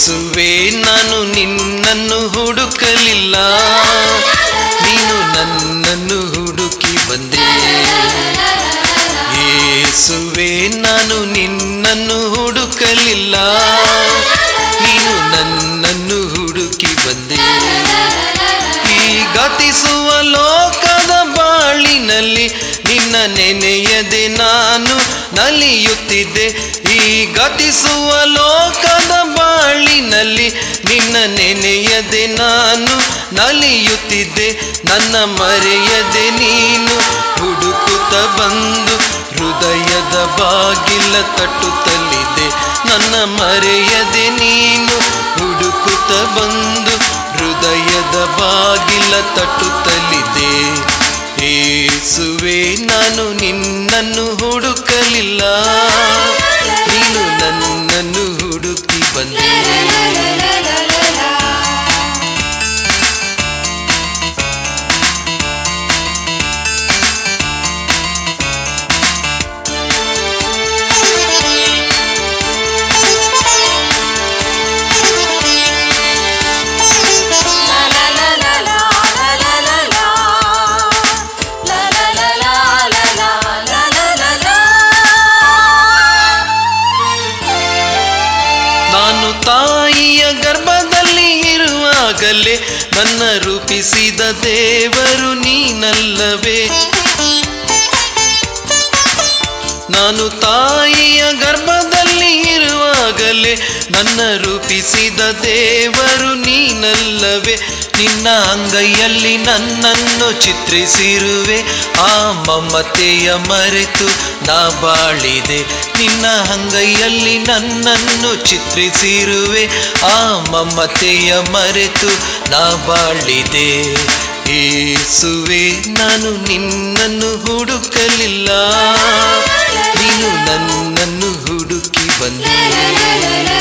ಏಸುವೆ ನಾನು ನಿನ್ನನ್ನು ಹುಡುಕಲಿಲ್ಲ. ನೀನು ನನ್ನನ್ನು ಹುಡುಕಿ ಬಂದೆ. ಯೇಸುವೆ ನಾನು ನಿನ್ನನ್ನು ಹುಡುಕಲಿಲ್ಲ. ನೀನು ನನ್ನನ್ನು ಹುಡುಕಿ ಬಂದೆ. ಈ ಗತಿಸುವ ಲೋಕದ ಬಾಳಿನಲ್ಲಿ ನಿನ್ನ ನೆನೆಯದೆ ನಾನು ನಲಿಯುತ್ತಿದ್ದೆ ಈ ಗತಿಸುವ ಲೋಕದ ಬಾಳಿನಲ್ಲಿ ನಿನ್ನ ನೆನೆಯದೆ ನಾನು ನಲಿಯುತ್ತಿದ್ದೆ. ನನ್ನ ಮರೆಯದೆ ನೀನು ಹುಡುಕುತ್ತ ಬಂದು ಹೃದಯದ ಬಾಗಿಲ ತಟ್ಟುತ್ತಲಿದೆ. ನನ್ನ ಮರೆಯದೆ ನೀನು ಹುಡುಕುತ್ತ ಬಂದು ಹೃದಯದ ಬಾಗಿಲ ತಟ್ಟುತ್ತಲಿದೆ. ಏಸುವೆ, ನಾನು ನಿನ್ನನ್ನು ಹುಡುಕಲಿಲ್ಲ ನೀನು ಇರುವಾಗಲೇ ನನ್ನ ರೂಪಿಸಿದ ದೇವರು ನೀನಲ್ಲವೇ. ನಾನು ತಾಯಿಯ ಇರುವಾಗಲೇ ನನ್ನ ರೂಪಿಸಿದ ದೇವರು ನೀನಲ್ಲವೇ, ನಿನ್ನ ಅಂಗೈಯಲ್ಲಿ ನನ್ನನ್ನು ಚಿತ್ರಿಸಿರುವೆ. ಆ ಮಮತೆಯ ಮರೆತು ನಾ ಬಾಳಿದೆ, ನಿನ್ನ ಅಂಗೈಯಲ್ಲಿ ನನ್ನನ್ನು ಚಿತ್ರಿಸಿರುವೆ. ಆ ಮಮತೆಯ ಮರೆತು ನಾ ಬಾಳಿದೆ. ಏಸುವೆ, ನಾನು ನಿನ್ನನ್ನು ಹುಡುಕಲಿಲ್ಲ. ನೀನು ನನ್ನನ್ನು ಹುಡುಕಿ ಬಂದೆ.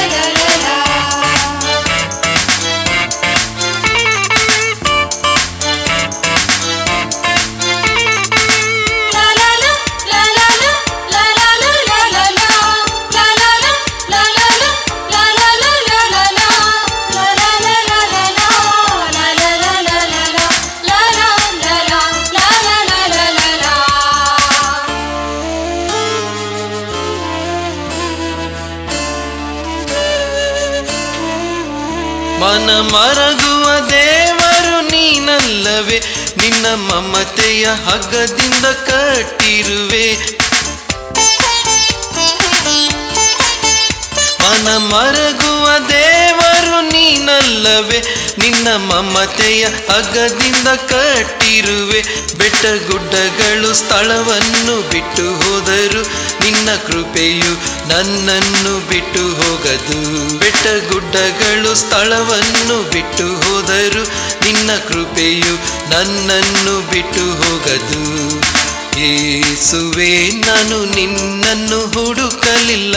ಮನ ಮರಗುವ ದೇವರು ನೀನಲ್ಲವೇ, ನಿನ್ನ ಮಮತೆಯ ಹಗ್ಗದಿಂದ ಕಟ್ಟಿರುವೆ. ಮನ ಮರಗುವ ದೇವರು ನೀನಲ್ಲವೇ, ನಿನ್ನ ಮಮತೆಯ ಹಗ್ಗದಿಂದ ಕಟ್ಟಿರುವೆ. ಬೆಟ್ಟ ಗುಡ್ಡಗಳು ಸ್ಥಳವನ್ನು ಬಿಟ್ಟು ಹೋದರು ನಿನ್ನ ಕೃಪೆಯು ನನ್ನನ್ನು ಬಿಟ್ಟು ಹೋಗದು. ಬೆಟ್ಟ ಗುಡ್ಡಗಳು ಸ್ಥಳವನ್ನು ಬಿಟ್ಟು ಹೋದರು. ನಿನ್ನ ಕೃಪೆಯು ನನ್ನನ್ನು ಬಿಟ್ಟು ಹೋಗದು. ಏಸುವೆ, ನಾನು ನಿನ್ನನ್ನು ಹುಡುಕಲಿಲ್ಲ.